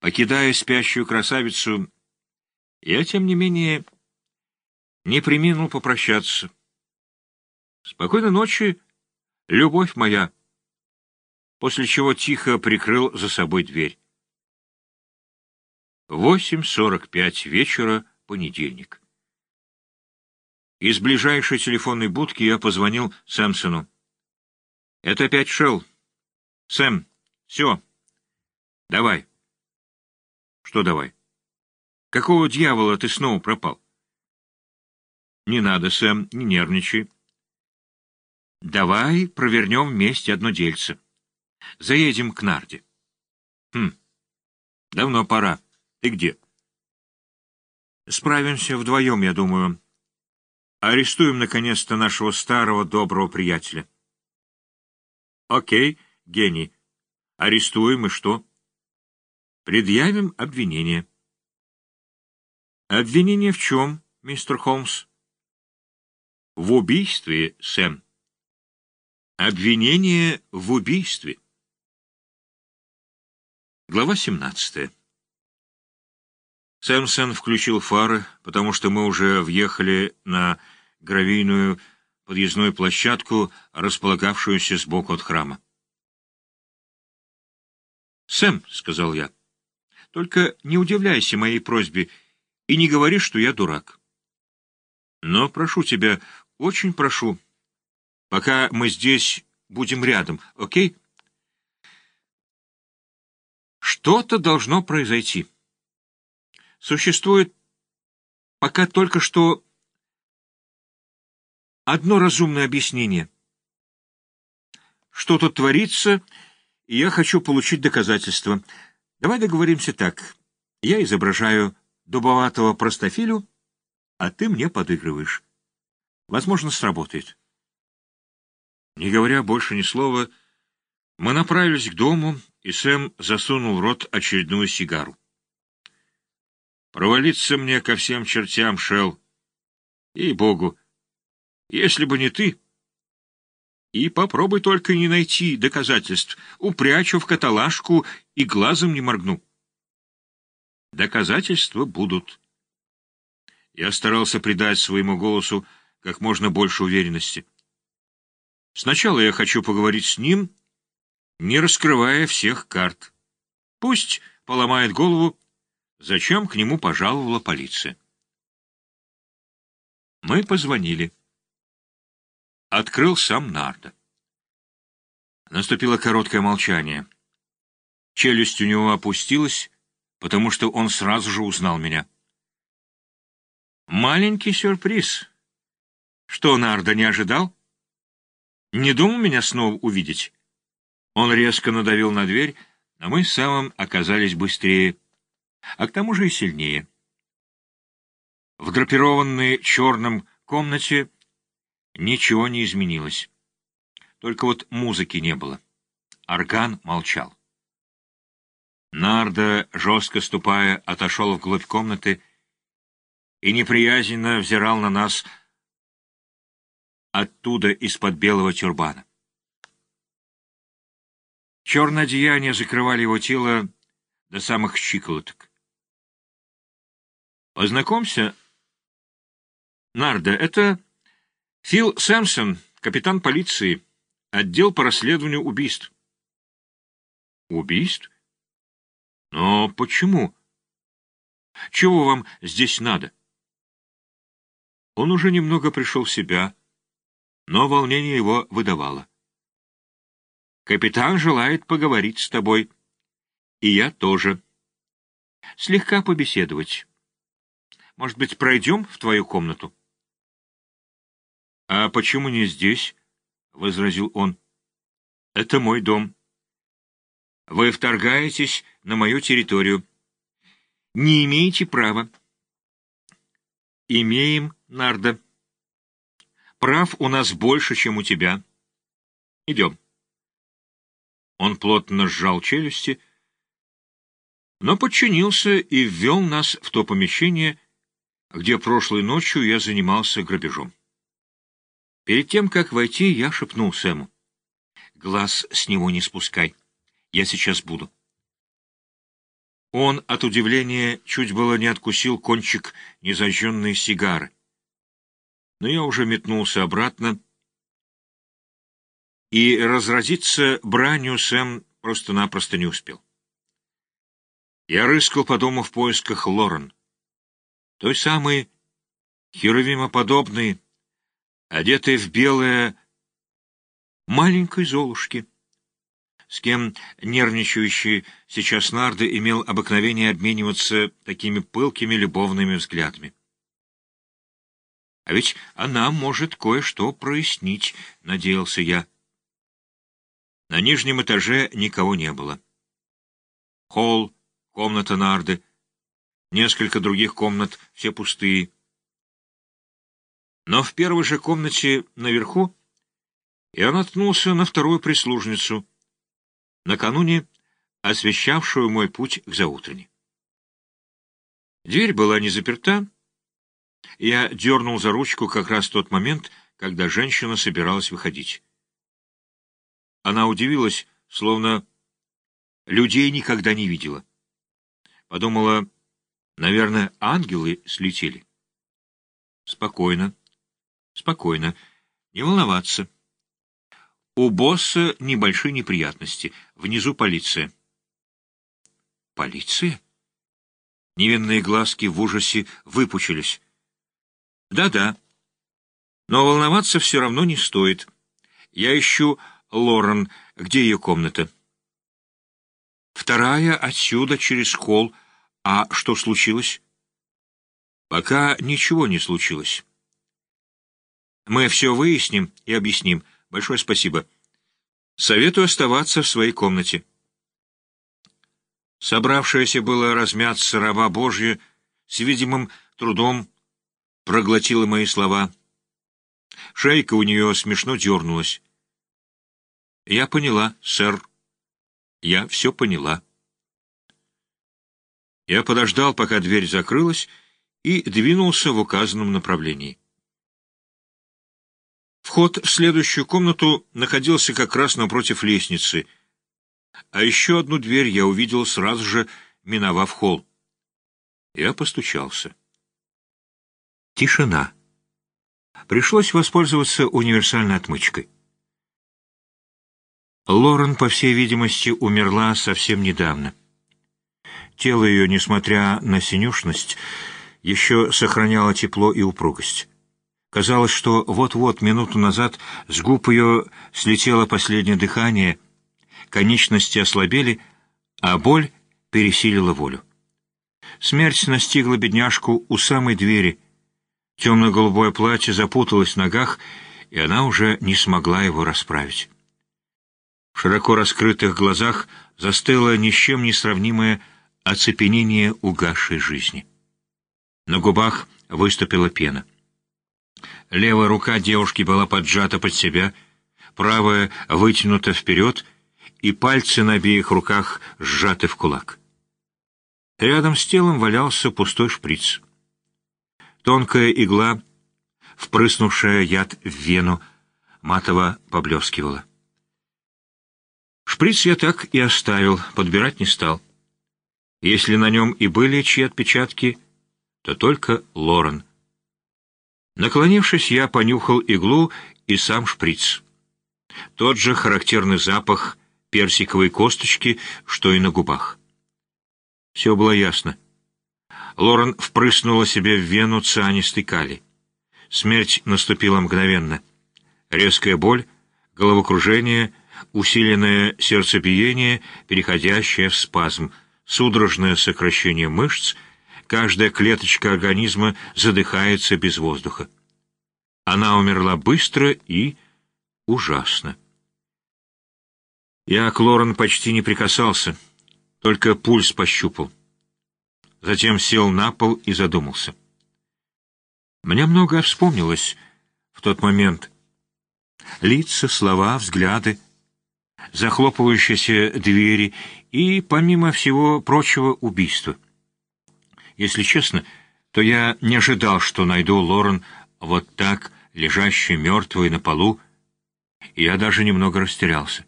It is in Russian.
Покидая спящую красавицу, я, тем не менее, не приминул попрощаться. Спокойной ночи, любовь моя, после чего тихо прикрыл за собой дверь. Восемь сорок пять вечера, понедельник. Из ближайшей телефонной будки я позвонил Сэмсону. — Это опять Шелл. — Сэм, все. Давай. — Что давай? — Какого дьявола ты снова пропал? — Не надо, Сэм, не нервничай. — Давай провернем вместе одно дельце. Заедем к Нарде. — Хм, давно пора. Ты где? — Справимся вдвоем, я думаю. Арестуем, наконец-то, нашего старого доброго приятеля. — Окей, гений. Арестуем и что? — Предъявим обвинение. — Обвинение в чем, мистер Холмс? — В убийстве, Сэм. — Обвинение в убийстве. Глава семнадцатая. Сэмсон включил фары, потому что мы уже въехали на гравийную подъездную площадку, располагавшуюся сбоку от храма. «Сэм», — сказал я, — «только не удивляйся моей просьбе и не говори, что я дурак. Но прошу тебя, очень прошу, пока мы здесь будем рядом, окей?» Что-то должно произойти. Существует пока только что одно разумное объяснение. Что тут творится, и я хочу получить доказательства. Давай договоримся так. Я изображаю дубоватого простофилю, а ты мне подыгрываешь. Возможно, сработает. Не говоря больше ни слова, мы направились к дому, и Сэм засунул в рот очередную сигару. «Провалиться мне ко всем чертям, Шел. И-богу, если бы не ты. И попробуй только не найти доказательств. Упрячу в каталажку и глазом не моргну. Доказательства будут. Я старался придать своему голосу как можно больше уверенности. Сначала я хочу поговорить с ним, не раскрывая всех карт. Пусть поломает голову, зачем к нему пожаловала полиция. Мы позвонили. Открыл сам Нарда. Наступило короткое молчание. Челюсть у него опустилась, потому что он сразу же узнал меня. Маленький сюрприз. Что, Нарда не ожидал? Не думал меня снова увидеть? Он резко надавил на дверь, но мы с Сэмом оказались быстрее, а к тому же и сильнее. В драпированной черном комнате Ничего не изменилось. Только вот музыки не было. Орган молчал. Нарда, жестко ступая, отошел вглубь комнаты и неприязненно взирал на нас оттуда из-под белого тюрбана. Черное одеяние закрывали его тело до самых щиколоток. «Познакомься, Нарда, это Фил Сэмсон, капитан полиции, отдел по расследованию убийств. Убийств? Но почему? Чего вам здесь надо? Он уже немного пришел в себя, но волнение его выдавало. Капитан желает поговорить с тобой. И я тоже. Слегка побеседовать. Может быть, пройдем в твою комнату? «А почему не здесь?» — возразил он. «Это мой дом. Вы вторгаетесь на мою территорию. Не имеете права». «Имеем, Нарда. Прав у нас больше, чем у тебя. Идем». Он плотно сжал челюсти, но подчинился и ввел нас в то помещение, где прошлой ночью я занимался грабежом. Перед тем, как войти, я шепнул Сэму. «Глаз с него не спускай. Я сейчас буду». Он от удивления чуть было не откусил кончик незажженной сигары. Но я уже метнулся обратно, и разразиться бранью Сэм просто-напросто не успел. Я рыскал по дому в поисках Лорен, той самой херувимоподобной, одетой в белое маленькой Золушки с кем нервничающий сейчас Нарды имел обыкновение обмениваться такими пылкими любовными взглядами. А ведь она может кое-что прояснить, надеялся я. На нижнем этаже никого не было. Холл, комната Нарды, несколько других комнат, все пустые. Но в первой же комнате наверху я наткнулся на вторую прислужницу — накануне освещавшую мой путь к заутренне. Дверь была не заперта. Я дернул за ручку как раз в тот момент, когда женщина собиралась выходить. Она удивилась, словно людей никогда не видела. Подумала, наверное, ангелы слетели. Спокойно, спокойно, не волноваться. У босса небольшие неприятности. Внизу полиция. Полиция? Невинные глазки в ужасе выпучились. Да-да. Но волноваться все равно не стоит. Я ищу Лорен. Где ее комната? Вторая отсюда, через холл. А что случилось? Пока ничего не случилось. Мы все выясним и объясним. Большое спасибо. Советую оставаться в своей комнате. Собравшаяся было размяться раба Божья с видимым трудом проглотила мои слова. Шейка у нее смешно дернулась. Я поняла, сэр. Я все поняла. Я подождал, пока дверь закрылась, и двинулся в указанном направлении. Вход в следующую комнату находился как раз напротив лестницы, а еще одну дверь я увидел сразу же, миновав холл. Я постучался. Тишина. Пришлось воспользоваться универсальной отмычкой. Лорен, по всей видимости, умерла совсем недавно. Тело ее, несмотря на синюшность, еще сохраняло тепло и упругость. Казалось, что вот-вот, минуту назад, с губ ее слетело последнее дыхание, конечности ослабели, а боль пересилила волю. Смерть настигла бедняжку у самой двери. Темно-голубое платье запуталось в ногах, и она уже не смогла его расправить. В широко раскрытых глазах застыло ни с чем не сравнимое оцепенение угасшей жизни. На губах выступила пена. Левая рука девушки была поджата под себя, правая вытянута вперед, и пальцы на обеих руках сжаты в кулак. Рядом с телом валялся пустой шприц. Тонкая игла, впрыснувшая яд в вену, матово поблескивала. Шприц я так и оставил, подбирать не стал. Если на нем и были чьи отпечатки, то только Лорен. Наклонившись, я понюхал иглу и сам шприц. Тот же характерный запах персиковой косточки, что и на губах. Все было ясно. Лорен впрыснула себе в вену цианистый калий. Смерть наступила мгновенно. Резкая боль, головокружение, усиленное сердцебиение, переходящее в спазм, судорожное сокращение мышц — Каждая клеточка организма задыхается без воздуха. Она умерла быстро и ужасно. Я к Лорен почти не прикасался, только пульс пощупал. Затем сел на пол и задумался. Мне многое вспомнилось в тот момент. Лица, слова, взгляды, захлопывающиеся двери и, помимо всего прочего, убийство — если честно, то я не ожидал, что найду Лорен вот так, лежащей мертвой на полу, я даже немного растерялся.